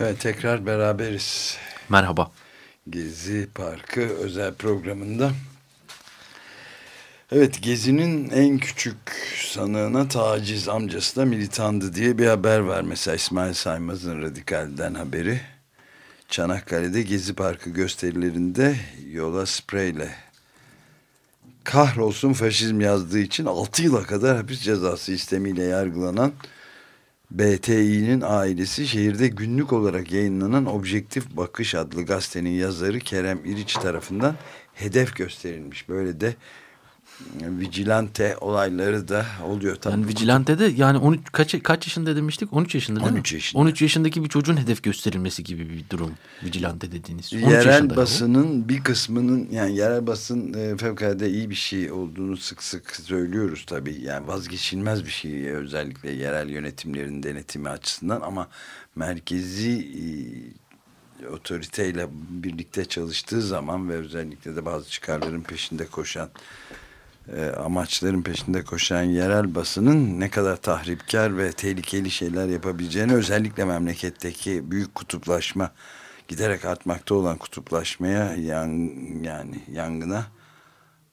Evet tekrar beraberiz. Merhaba. Gezi Parkı özel programında. Evet Gezi'nin en küçük sanığına taciz amcası da militandı diye bir haber var. Mesela İsmail Saymaz'ın Radikal'den haberi. Çanakkale'de Gezi Parkı gösterilerinde yola spreyle kahrolsun faşizm yazdığı için 6 yıla kadar hapis cezası istemiyle yargılanan BTİ'nin ailesi şehirde günlük olarak yayınlanan Objektif Bakış adlı gazetenin yazarı Kerem İriç tarafından hedef gösterilmiş. Böyle de vigilante olayları da oluyor. Tabii. Yani vigilante'de yani 13 kaç kaç yaşında demiştik? 13 yaşında değil 13 mi? Yaşında. 13 yaşındaki bir çocuğun hedef gösterilmesi gibi bir durum. Vigilante dediğiniz. Yerel basının o. bir kısmının yani yerel basın e, fevkalade iyi bir şey olduğunu sık sık söylüyoruz tabii. Yani vazgeçilmez bir şey özellikle yerel yönetimlerin denetimi açısından ama merkezi e, otoriteyle birlikte çalıştığı zaman ve özellikle de bazı çıkarların peşinde koşan e, amaçların peşinde koşan yerel basının ne kadar tahripkar ve tehlikeli şeyler yapabileceğini özellikle memleketteki büyük kutuplaşma giderek artmakta olan kutuplaşmaya yan, yani yangına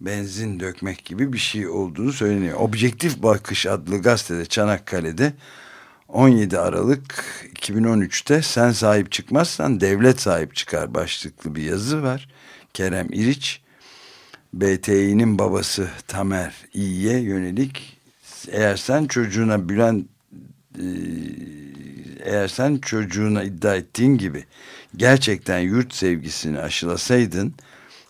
benzin dökmek gibi bir şey olduğunu söyleniyor. Objektif Bakış adlı gazetede Çanakkale'de 17 Aralık 2013'te sen sahip çıkmazsan devlet sahip çıkar başlıklı bir yazı var. Kerem İriç BTİ'nin babası Tamer İyi'ye yönelik eğer sen çocuğuna Bülent e, eğer sen çocuğuna iddia ettiğin gibi gerçekten yurt sevgisini aşılasaydın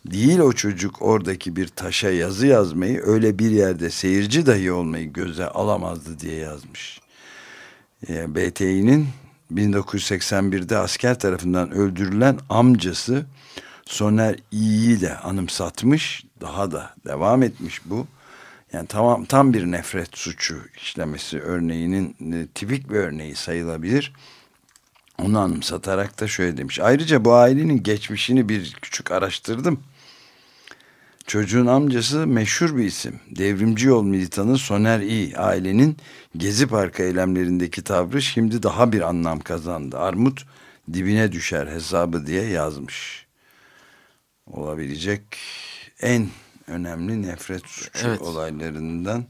değil o çocuk oradaki bir taşa yazı yazmayı öyle bir yerde seyirci dahi olmayı göze alamazdı diye yazmış. Yani BTİ'nin 1981'de asker tarafından öldürülen amcası Soner İyi'yi de anımsatmış. Daha da devam etmiş bu. Yani tamam tam bir nefret suçu işlemesi örneğinin e, tipik bir örneği sayılabilir. Onu anımsatarak da şöyle demiş. Ayrıca bu ailenin geçmişini bir küçük araştırdım. Çocuğun amcası meşhur bir isim. Devrimci yol militanı Soner İ. Ailenin Gezi Parkı eylemlerindeki tavrı şimdi daha bir anlam kazandı. Armut dibine düşer hesabı diye yazmış olabilecek en önemli nefret suçu evet. olaylarından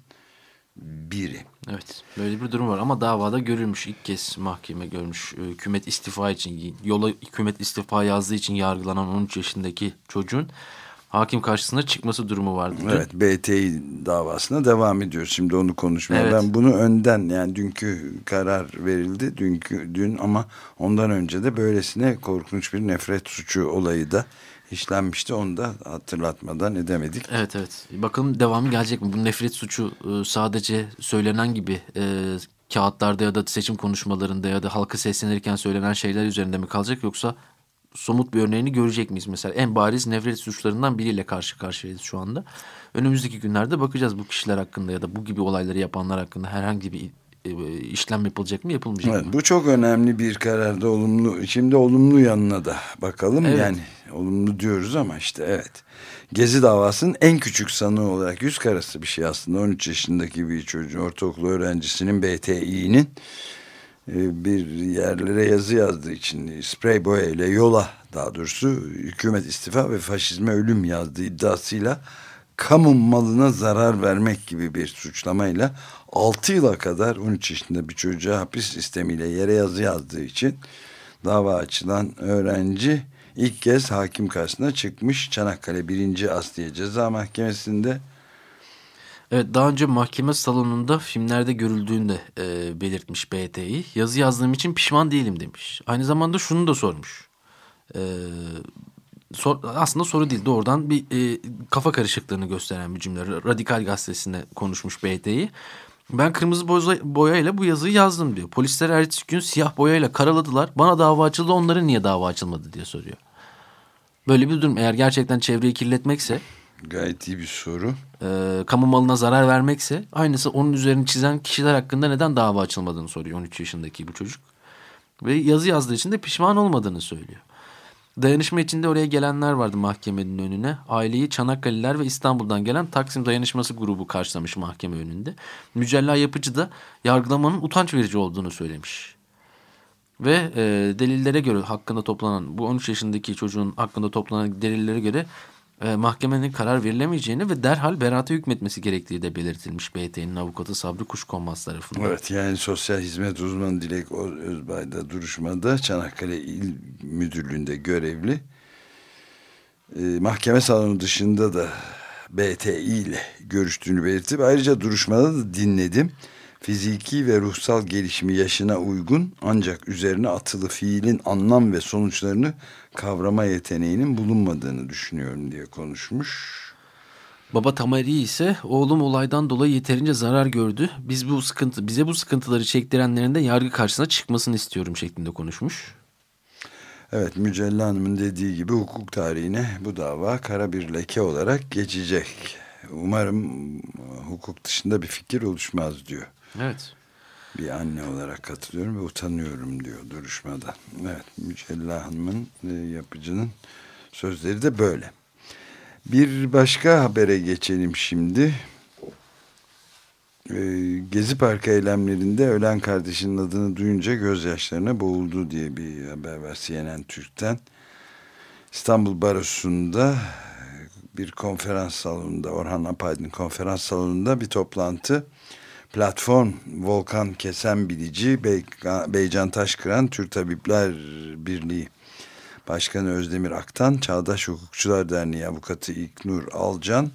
biri. Evet böyle bir durum var ama davada görülmüş ilk kez mahkeme görmüş e, hükümet istifa için yola hükümet istifa yazdığı için yargılanan 13 yaşındaki çocuğun hakim karşısına çıkması durumu vardı. Evet BTİ davasına devam ediyor şimdi onu konuşmaya. Evet. Ben bunu önden yani dünkü karar verildi dünkü dün ama ondan önce de böylesine korkunç bir nefret suçu olayı da işlenmişti. Onu da hatırlatmadan edemedik. Evet evet. Bakalım devamı gelecek mi? Bu nefret suçu e, sadece söylenen gibi e, kağıtlarda ya da seçim konuşmalarında ya da halka seslenirken söylenen şeyler üzerinde mi kalacak yoksa somut bir örneğini görecek miyiz? Mesela en bariz nefret suçlarından biriyle karşı karşıyayız şu anda. Önümüzdeki günlerde bakacağız bu kişiler hakkında ya da bu gibi olayları yapanlar hakkında herhangi bir işlem yapılacak mı yapılmayacak evet, mı? Bu çok önemli bir kararda olumlu. Şimdi olumlu yanına da bakalım. Evet. Yani olumlu diyoruz ama işte evet. Gezi davasının en küçük sanığı olarak yüz karası bir şey aslında. 13 yaşındaki bir çocuğun ortaokul öğrencisinin BTİ'nin e, bir yerlere yazı yazdığı için sprey boya ile yola daha doğrusu hükümet istifa ve faşizme ölüm yazdığı iddiasıyla kamu malına zarar vermek gibi bir suçlamayla 6 yıla kadar 13 yaşında bir çocuğa hapis sistemiyle yere yazı yazdığı için dava açılan öğrenci ilk kez hakim karşısına çıkmış Çanakkale 1. Asliye Ceza Mahkemesi'nde. Evet daha önce mahkeme salonunda filmlerde görüldüğünü de e, belirtmiş BT'yi. Yazı yazdığım için pişman değilim demiş. Aynı zamanda şunu da sormuş. E, sor, aslında soru değil doğrudan bir e, kafa karışıklığını gösteren bir cümle. Radikal gazetesinde konuşmuş BT'yi. Ben kırmızı boya, boyayla bu yazıyı yazdım diyor. Polisler ertesi gün siyah boyayla karaladılar. Bana dava açıldı onların niye dava açılmadı diye soruyor. Böyle bir durum eğer gerçekten çevreyi kirletmekse Gayet iyi bir soru. e, kamu malına zarar vermekse aynısı onun üzerini çizen kişiler hakkında neden dava açılmadığını soruyor 13 yaşındaki bu çocuk. Ve yazı yazdığı için de pişman olmadığını söylüyor. Dayanışma içinde oraya gelenler vardı mahkemenin önüne. Aileyi Çanakkale'liler ve İstanbul'dan gelen Taksim Dayanışması grubu karşılamış mahkeme önünde. Mücella Yapıcı da yargılamanın utanç verici olduğunu söylemiş. Ve e, delillere göre hakkında toplanan bu 13 yaşındaki çocuğun hakkında toplanan delillere göre e, mahkemenin karar verilemeyeceğini ve derhal beraate hükmetmesi gerektiği de belirtilmiş BT'nin avukatı Sabri Kuşkonmaz tarafından. Evet yani sosyal hizmet uzmanı Dilek Özbay da duruşmada Çanakkale İl Müdürlüğü'nde görevli. Ee, mahkeme salonu dışında da BTİ ile görüştüğünü belirtip ayrıca duruşmada da dinledim. Fiziki ve ruhsal gelişimi yaşına uygun ancak üzerine atılı fiilin anlam ve sonuçlarını kavrama yeteneğinin bulunmadığını düşünüyorum diye konuşmuş. Baba Tamari ise oğlum olaydan dolayı yeterince zarar gördü. Biz bu sıkıntı bize bu sıkıntıları çektirenlerin de yargı karşısına çıkmasını istiyorum şeklinde konuşmuş. Evet Mücella Hanım'ın dediği gibi hukuk tarihine bu dava kara bir leke olarak geçecek. Umarım hukuk dışında bir fikir oluşmaz diyor. Evet. Bir anne olarak katılıyorum ve utanıyorum diyor duruşmada. Evet Mücella Hanım'ın e, yapıcının sözleri de böyle. Bir başka habere geçelim şimdi. Ee, Gezi Parkı eylemlerinde ölen kardeşinin adını duyunca gözyaşlarına boğuldu diye bir haber var CNN Türk'ten. İstanbul Barosu'nda bir konferans salonunda Orhan Apaydın konferans salonunda bir toplantı platform Volkan Kesen Bilici Beycan Taşkıran Türk Tabipler Birliği Başkanı Özdemir Aktan Çağdaş Hukukçular Derneği Avukatı İknur Alcan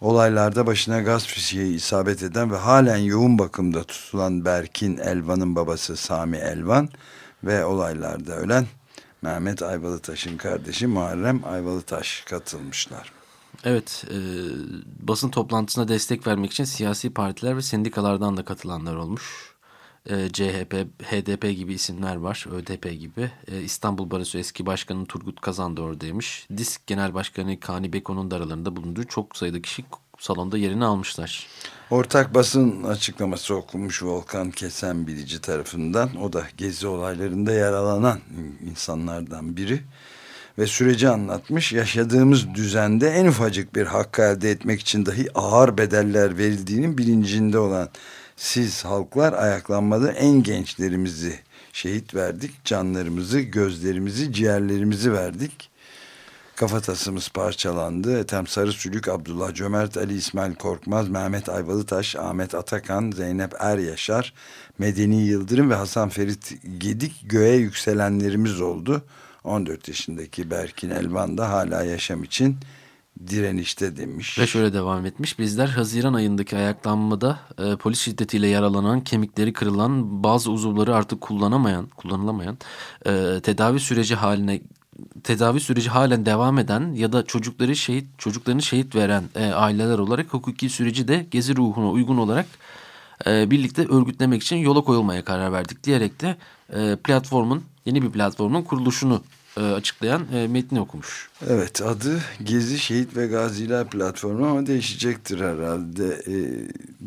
olaylarda başına gaz fişeği isabet eden ve halen yoğun bakımda tutulan Berkin Elvan'ın babası Sami Elvan ve olaylarda ölen Mehmet Ayvalıtaş'ın kardeşi Muharrem Ayvalıtaş katılmışlar. Evet, e, basın toplantısına destek vermek için siyasi partiler ve sendikalardan da katılanlar olmuş. E, CHP, HDP gibi isimler var, ÖDP gibi. E, İstanbul Barosu eski başkanı Turgut Kazan da oradaymış. DİSK Genel Başkanı Kani Beko'nun da aralarında bulunduğu çok sayıda kişi salonda yerini almışlar. Ortak basın açıklaması okunmuş Volkan Kesen Bilici tarafından. O da gezi olaylarında yaralanan insanlardan biri ve süreci anlatmış. Yaşadığımız düzende en ufacık bir hakkı elde etmek için dahi ağır bedeller verildiğinin bilincinde olan siz halklar ayaklanmada en gençlerimizi şehit verdik. Canlarımızı, gözlerimizi, ciğerlerimizi verdik. Kafatasımız parçalandı. Ethem Sarısülük, Abdullah Cömert, Ali İsmail Korkmaz, Mehmet Ayvalıtaş, Ahmet Atakan, Zeynep Er Yaşar, Medeni Yıldırım ve Hasan Ferit Gedik göğe yükselenlerimiz oldu. 14 yaşındaki Berkin Elvan da hala yaşam için direnişte demiş. Ve şöyle devam etmiş. Bizler Haziran ayındaki ayaklanmada e, polis şiddetiyle yaralanan, kemikleri kırılan, bazı uzuvları artık kullanamayan, kullanılamayan, e, tedavi süreci haline tedavi süreci halen devam eden ya da çocukları şehit çocuklarını şehit veren e, aileler olarak hukuki süreci de gezi ruhuna uygun olarak e, birlikte örgütlemek için yola koyulmaya karar verdik diyerek de e, platformun yeni bir platformun kuruluşunu e, açıklayan e, metni okumuş. Evet adı Gezi Şehit ve Gaziler Platformu ama değişecektir herhalde e,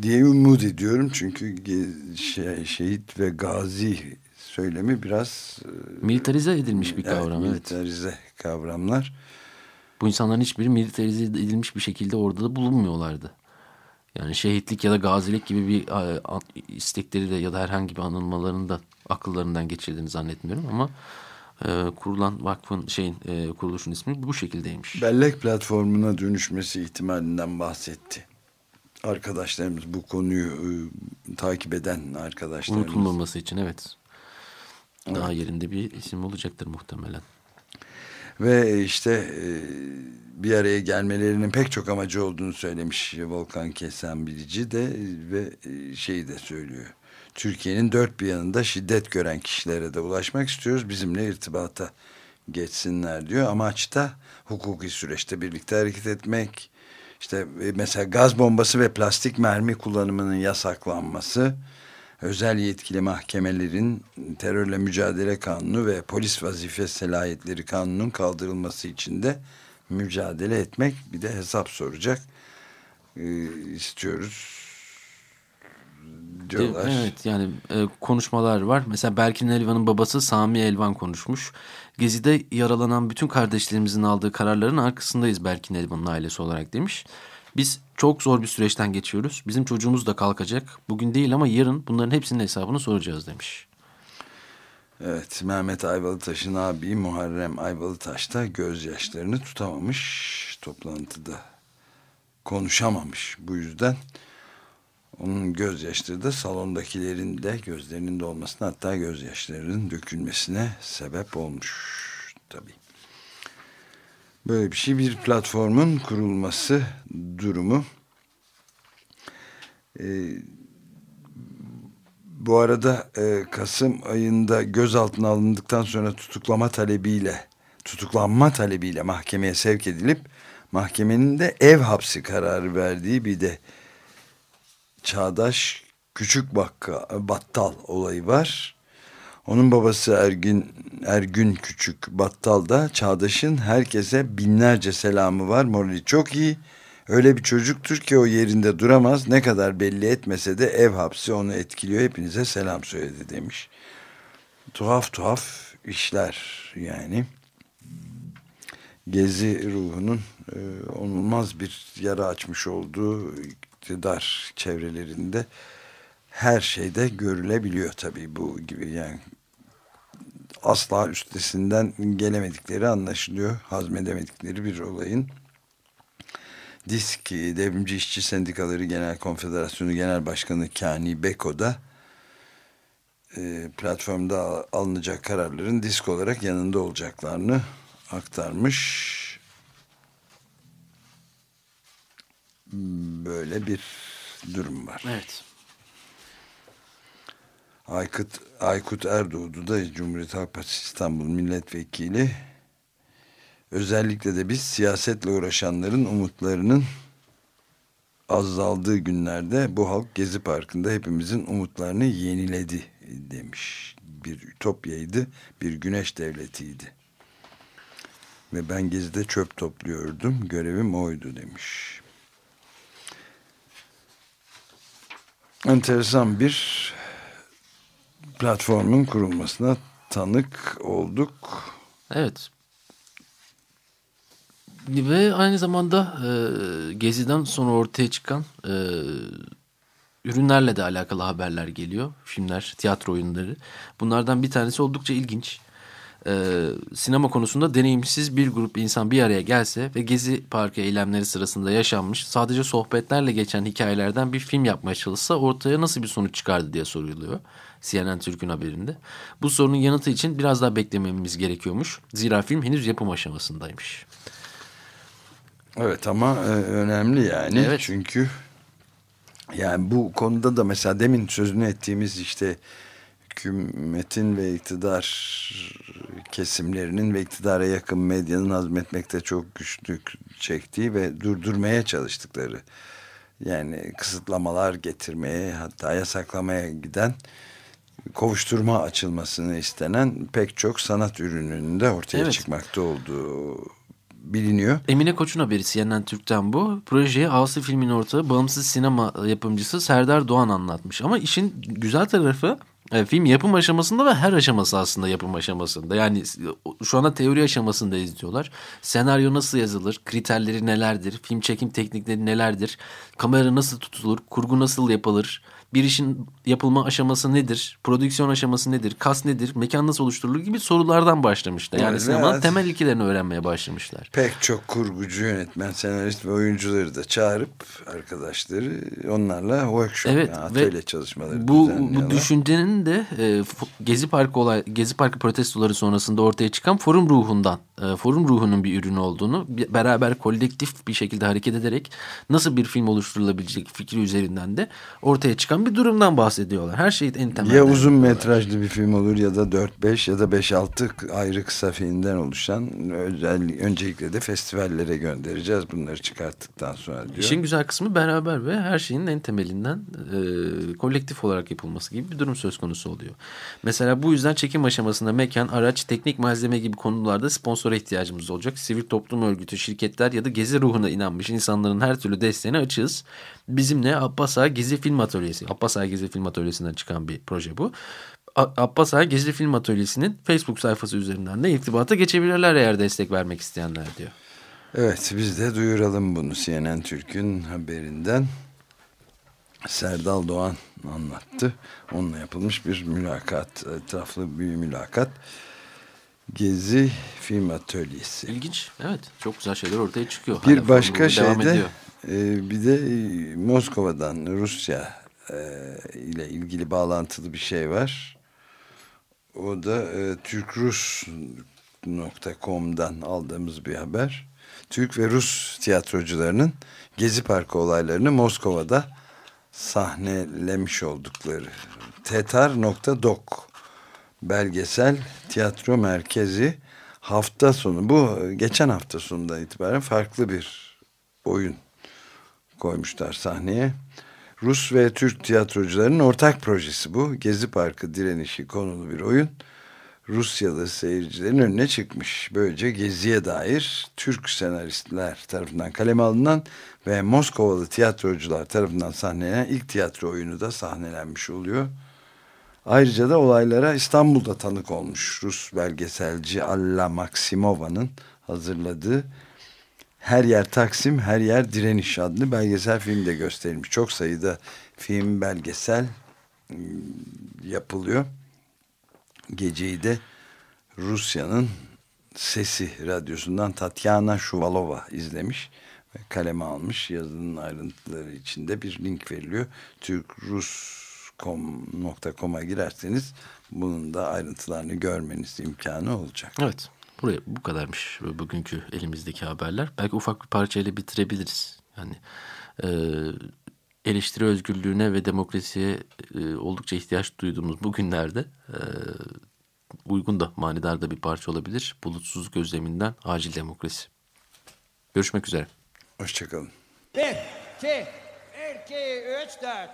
diye umut ediyorum. Çünkü gezi, şey, şehit ve gazi söylemi biraz... E, militarize edilmiş bir kavram. Evet, militarize evet. kavramlar. Bu insanların hiçbiri militarize edilmiş bir şekilde orada da bulunmuyorlardı. Yani şehitlik ya da gazilik gibi bir istekleri de ya da herhangi bir anılmalarını da akıllarından geçirdiğini zannetmiyorum ama e, kurulan vakfın şeyin e, kuruluşun ismi bu şekildeymiş. Bellek platformuna dönüşmesi ihtimalinden bahsetti. Arkadaşlarımız bu konuyu e, takip eden arkadaşlarımız. Unutulmaması için evet. Daha evet. yerinde bir isim olacaktır muhtemelen. Ve işte e, bir araya gelmelerinin pek çok amacı olduğunu söylemiş Volkan Kesen Bilici de ve e, şeyi de söylüyor. Türkiye'nin dört bir yanında şiddet gören kişilere de ulaşmak istiyoruz. Bizimle irtibata geçsinler diyor. Amaç da hukuki süreçte birlikte hareket etmek. İşte e, mesela gaz bombası ve plastik mermi kullanımının yasaklanması, özel yetkili mahkemelerin terörle mücadele kanunu ve polis vazife selahiyetleri kanunun kaldırılması için de mücadele etmek bir de hesap soracak e, istiyoruz diyorlar. Evet yani e, konuşmalar var. Mesela Berkin Elvan'ın babası Sami Elvan konuşmuş. Gezi'de yaralanan bütün kardeşlerimizin aldığı kararların arkasındayız Berkin Elvan'ın ailesi olarak demiş. Biz çok zor bir süreçten geçiyoruz. Bizim çocuğumuz da kalkacak. Bugün değil ama yarın bunların hepsinin hesabını soracağız demiş. Evet Mehmet Ayvalıtaş'ın abi Muharrem Ayvalıtaş da gözyaşlarını tutamamış toplantıda konuşamamış bu yüzden onun gözyaşları da salondakilerin de gözlerinin dolmasına hatta gözyaşlarının dökülmesine sebep olmuş tabii. Böyle bir şey bir platformun kurulması durumu. Ee, bu arada e, Kasım ayında gözaltına alındıktan sonra tutuklama talebiyle tutuklanma talebiyle mahkemeye sevk edilip mahkemenin de ev hapsi kararı verdiği bir de Çağdaş Küçük Bakka, Battal olayı var. Onun babası Ergün, Ergün Küçük Battal da Çağdaş'ın herkese binlerce selamı var. Morali çok iyi. Öyle bir çocuktur ki o yerinde duramaz. Ne kadar belli etmese de ev hapsi onu etkiliyor. Hepinize selam söyledi demiş. Tuhaf tuhaf işler yani. Gezi ruhunun e, onulmaz bir yara açmış olduğu iktidar çevrelerinde her şeyde görülebiliyor tabii bu gibi yani asla üstesinden gelemedikleri anlaşılıyor. Hazmedemedikleri bir olayın. Disk Devrimci İşçi Sendikaları Genel Konfederasyonu Genel Başkanı Kani Beko da e, platformda alınacak kararların disk olarak yanında olacaklarını aktarmış. Böyle bir durum var. Evet. Aykut, Aykut Erdoğdu da Cumhuriyet Halk Partisi İstanbul Milletvekili özellikle de biz siyasetle uğraşanların umutlarının azaldığı günlerde bu halk Gezi Parkı'nda hepimizin umutlarını yeniledi demiş. Bir ütopyaydı, bir güneş devletiydi. Ve ben Gezi'de çöp topluyordum, görevim oydu demiş. Enteresan bir platformun kurulmasına tanık olduk. Evet. Ve aynı zamanda e, Gezi'den sonra ortaya çıkan e, ürünlerle de alakalı haberler geliyor. Filmler, tiyatro oyunları. Bunlardan bir tanesi oldukça ilginç. E, sinema konusunda deneyimsiz bir grup insan bir araya gelse ve Gezi Parkı eylemleri sırasında yaşanmış sadece sohbetlerle geçen hikayelerden bir film yapmaya çalışsa ortaya nasıl bir sonuç çıkardı diye soruluyor. CNN Türk'ün haberinde. Bu sorunun yanıtı için biraz daha beklememiz gerekiyormuş. Zira film henüz yapım aşamasındaymış. Evet ama e, önemli yani. Evet. Çünkü yani bu konuda da mesela demin sözünü ettiğimiz işte hükümetin ve iktidar kesimlerinin ve iktidara yakın medyanın hazmetmekte çok güçlük çektiği ve durdurmaya çalıştıkları yani kısıtlamalar getirmeye hatta yasaklamaya giden kovuşturma açılmasını istenen pek çok sanat ürününün de ortaya Evet. çıkmakta olduğu biliniyor. Emine Koç'un haberi CNN Türk'ten bu. Projeye Ağustos filmin ortağı bağımsız sinema yapımcısı Serdar Doğan anlatmış. Ama işin güzel tarafı e, film yapım aşamasında ve her aşaması aslında yapım aşamasında. Yani şu anda teori aşamasında izliyorlar. Senaryo nasıl yazılır, kriterleri nelerdir, film çekim teknikleri nelerdir, kamera nasıl tutulur, kurgu nasıl yapılır, bir işin yapılma aşaması nedir, prodüksiyon aşaması nedir, kas nedir, mekan nasıl oluşturulur gibi sorulardan başlamışlar. Yani Evet, sinemanın temel ilkelerini öğrenmeye başlamışlar. Pek çok kurgucu, yönetmen, senarist ve oyuncuları da çağırıp arkadaşları onlarla workshop Evet yani atölye çalışmaları bu, bu düşüncenin de e, Gezi Parkı olay Gezi Parkı protestoları sonrasında ortaya çıkan forum ruhundan, e, forum ruhunun bir ürünü olduğunu beraber kolektif bir şekilde hareket ederek nasıl bir film oluşturulabilecek fikri üzerinden de ortaya çıkan yaşanan bir durumdan bahsediyorlar. Her şey en temelde. Ya uzun metrajlı bir film olur ya da 4-5 ya da 5-6 ayrı kısa filmden oluşan özel öncelikle de festivallere göndereceğiz bunları çıkarttıktan sonra diyor. İşin güzel kısmı beraber ve her şeyin en temelinden e, kolektif olarak yapılması gibi bir durum söz konusu oluyor. Mesela bu yüzden çekim aşamasında mekan, araç, teknik malzeme gibi konularda sponsora ihtiyacımız olacak. Sivil toplum örgütü, şirketler ya da gezi ruhuna inanmış insanların her türlü desteğine açığız. Bizimle Abbas Ağa Gezi Film Atölyesi, Abbas Ağa Gezi Film Atölyesi'nden çıkan bir proje bu. Abbas Ağa Gezi Film Atölyesi'nin Facebook sayfası üzerinden de irtibata geçebilirler eğer destek vermek isteyenler diyor. Evet biz de duyuralım bunu CNN Türk'ün haberinden. Serdal Doğan anlattı. Onunla yapılmış bir mülakat, etraflı bir mülakat. Gezi Film Atölyesi. İlginç. Evet. Çok güzel şeyler ortaya çıkıyor. Bir Hala başka şey de e, bir de e, Moskova'dan Rusya e, ile ilgili bağlantılı bir şey var. O da e, türkrus.com'dan aldığımız bir haber. Türk ve Rus tiyatrocularının Gezi Parkı olaylarını Moskova'da sahnelemiş oldukları. Tetar.dok belgesel tiyatro merkezi hafta sonu bu geçen hafta sonundan itibaren farklı bir oyun koymuşlar sahneye. Rus ve Türk tiyatrocularının ortak projesi bu. Gezi Parkı direnişi konulu bir oyun. Rusyalı seyircilerin önüne çıkmış. Böylece Gezi'ye dair Türk senaristler tarafından kaleme alınan ve Moskovalı tiyatrocular tarafından sahnelenen ilk tiyatro oyunu da sahnelenmiş oluyor. Ayrıca da olaylara İstanbul'da tanık olmuş Rus belgeselci Alla Maksimova'nın hazırladığı Her Yer Taksim, Her Yer Direniş adlı belgesel film de gösterilmiş. Çok sayıda film, belgesel ıı, yapılıyor. Geceyi de Rusya'nın Sesi radyosundan Tatyana Şuvalova izlemiş ve kaleme almış. Yazının ayrıntıları içinde bir link veriliyor. Türk-Rus.com'a girerseniz bunun da ayrıntılarını görmeniz imkanı olacak. Evet. Buraya bu kadarmış bugünkü elimizdeki haberler. Belki ufak bir parçayla bitirebiliriz. Yani e, eleştiri özgürlüğüne ve demokrasiye e, oldukça ihtiyaç duyduğumuz bu günlerde e, uygun da manidar da bir parça olabilir. Bulutsuzluk özleminden acil demokrasi. Görüşmek üzere. Hoşçakalın. Bir, iki, iki, üç, dört.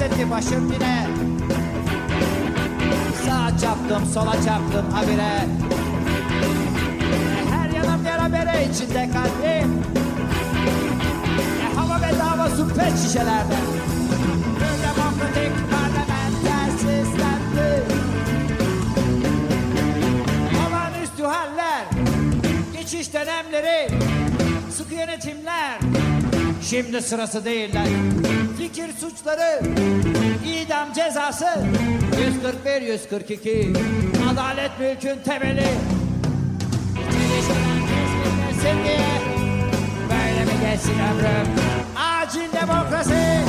Yükseltti başım yine. Sağa çaptım sola çaptım habire. Her yanım yara bere içinde kalbim. E, Hava bedava su pet şişelerde demokratik parlamenter sistemdi Olağanüstü haller Geçiş dönemleri Sıkı yönetimler. Şimdi sırası değiller. Fikir suçları, idam cezası, 141 142. Adalet mülkün temeli. Çelişkiler keskinleşsin diye böyle mi geçsin ömrüm? Acil demokrasi.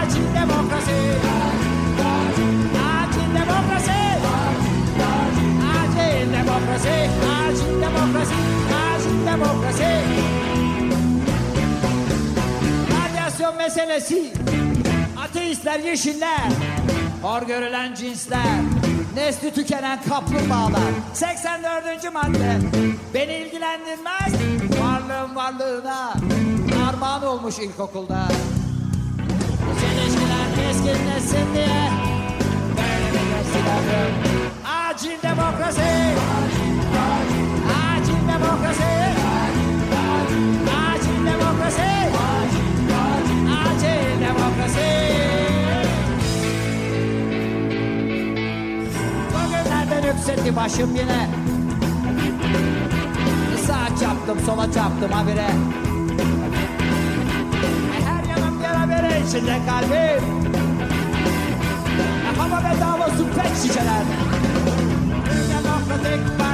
Acil demokrasi. Acil demokrasi. Acil demokrasi. Acil demokrasi. Acil demokrasi. Meselesi, ateistler, yeşiller, hor görülen cinsler, nesli tükenen kaplumbağalar. 84. madde, beni ilgilendirmez, varlığın varlığına armağan olmuş ilkokulda. Çelişkiler keskinleşsin diye, böyle bir. Acil demokrasi, acil Seti başım yine. Sağa çarptım sola çarptım habire. E, her yanım yere içinde kalbim. E, hava bedava süper şişeler. Ünlü nokta tek var.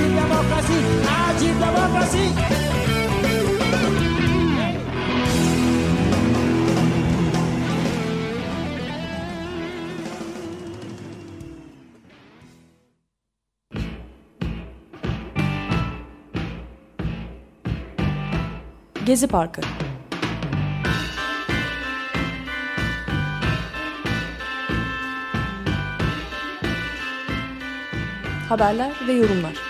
acil demokrasi, acil demokrasi. Gezi Parkı Haberler ve yorumlar